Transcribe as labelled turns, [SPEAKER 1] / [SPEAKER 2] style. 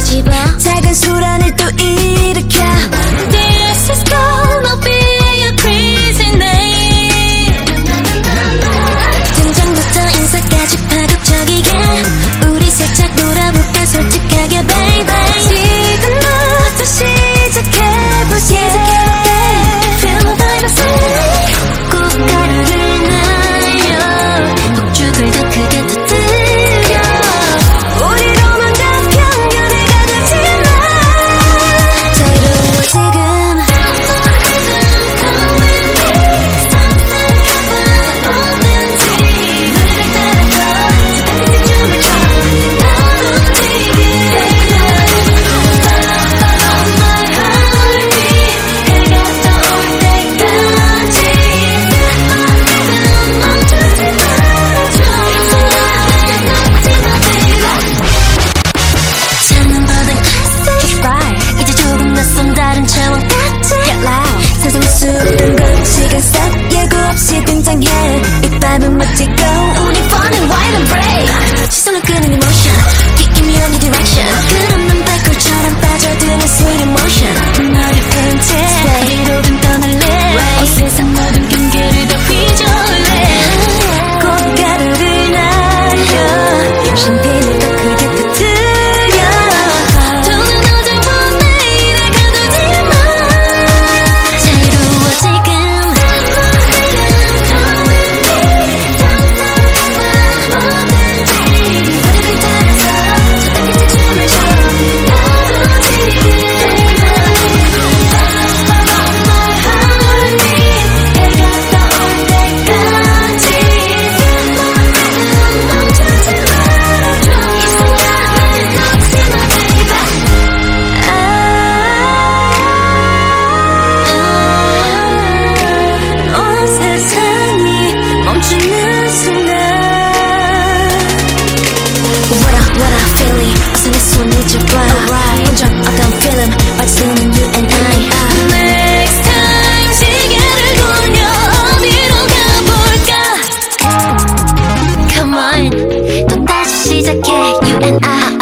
[SPEAKER 1] 뒤집어 작은 소란을 또 time and what you go. Only fun and wild and brave just so good anymore.
[SPEAKER 2] Yeah, you and I.